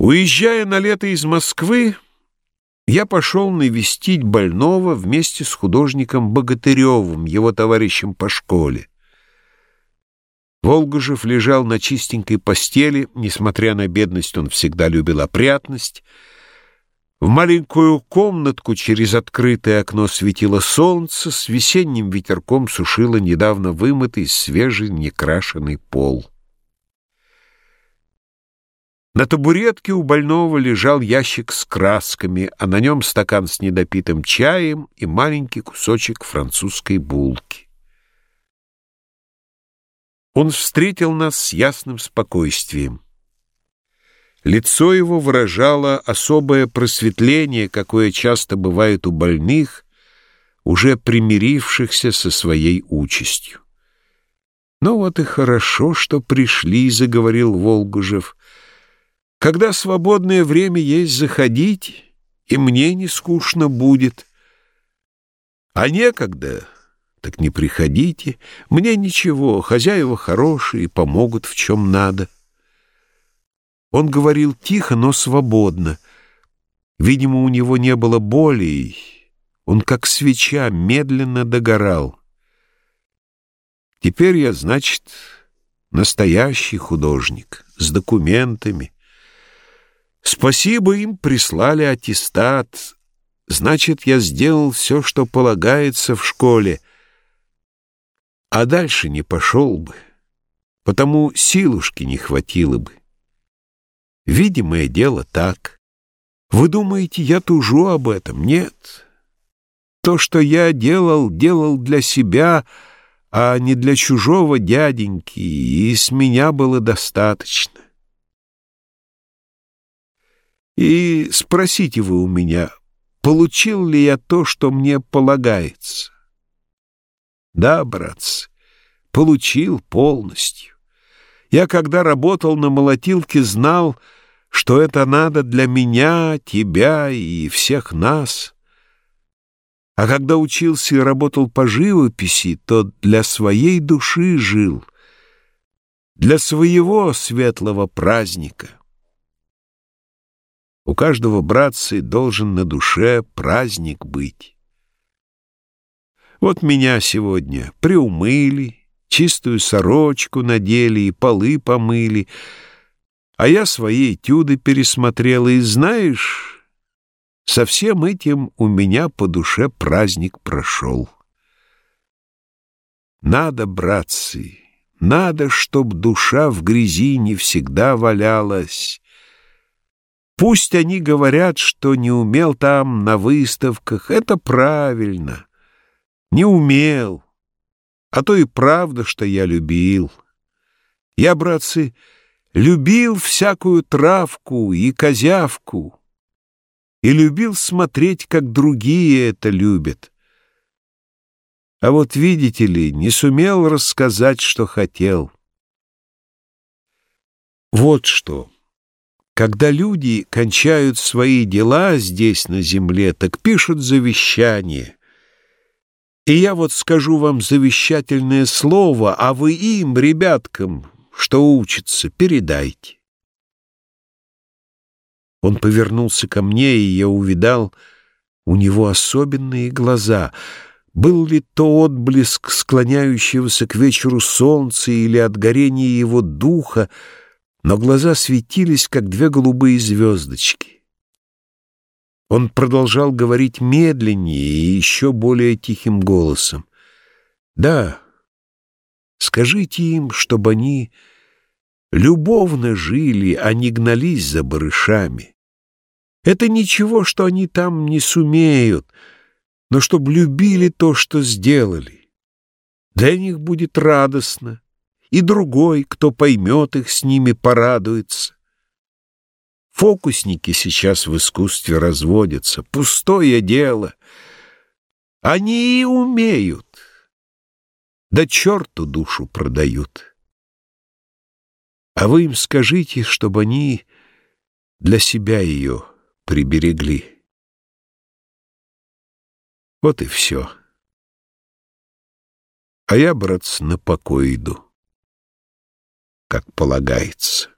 Уезжая на лето из Москвы, я пошел навестить больного вместе с художником Богатыревым, его товарищем по школе. Волгужев лежал на чистенькой постели, несмотря на бедность, он всегда любил опрятность. В маленькую комнатку через открытое окно светило солнце, с весенним ветерком сушило недавно вымытый, свежий, некрашенный пол. На табуретке у больного лежал ящик с красками, а на нем стакан с недопитым чаем и маленький кусочек французской булки. Он встретил нас с ясным спокойствием. Лицо его выражало особое просветление, какое часто бывает у больных, уже примирившихся со своей участью. «Ну вот и хорошо, что пришли», — заговорил Волгужев, — когда свободное время есть, заходить, и мне не скучно будет. А некогда, так не приходите. Мне ничего, хозяева хорошие, помогут в чем надо. Он говорил тихо, но свободно. Видимо, у него не было боли, он, как свеча, медленно догорал. Теперь я, значит, настоящий художник, с документами, Спасибо им прислали аттестат. Значит, я сделал все, что полагается в школе. А дальше не пошел бы, потому силушки не хватило бы. Видимое дело так. Вы думаете, я тужу об этом? Нет. То, что я делал, делал для себя, а не для чужого дяденьки, и с меня было достаточно. И спросите вы у меня, получил ли я то, что мне полагается? Да, братцы, получил полностью. Я, когда работал на молотилке, знал, что это надо для меня, тебя и всех нас. А когда учился и работал по живописи, то для своей души жил, для своего светлого праздника. У каждого братцы должен на душе праздник быть. Вот меня сегодня приумыли, чистую сорочку надели и полы помыли, а я свои этюды пересмотрела, и знаешь, со всем этим у меня по душе праздник прошел. Надо, братцы, надо, чтоб душа в грязи не всегда валялась, Пусть они говорят, что не умел там на выставках, это правильно. Не умел. А то и правда, что я любил. Я, братцы, любил всякую травку и козявку. И любил смотреть, как другие это любят. А вот, видите ли, не сумел рассказать, что хотел. Вот что. Когда люди кончают свои дела здесь, на земле, так пишут завещание. И я вот скажу вам завещательное слово, а вы им, ребяткам, что учатся, передайте. Он повернулся ко мне, и я увидал у него особенные глаза. Был ли то отблеск склоняющегося к вечеру солнца или от горения его духа, но глаза светились, как две голубые звездочки. Он продолжал говорить медленнее и еще более тихим голосом. «Да, скажите им, чтобы они любовно жили, а не гнались за барышами. Это ничего, что они там не сумеют, но чтобы любили то, что сделали. Для них будет радостно, и другой, кто поймет их, с ними порадуется. Фокусники сейчас в искусстве разводятся, пустое дело. Они и умеют, да черту душу продают. А вы им скажите, чтобы они для себя ее приберегли. Вот и все. А я, братцы, на покой иду как полагается.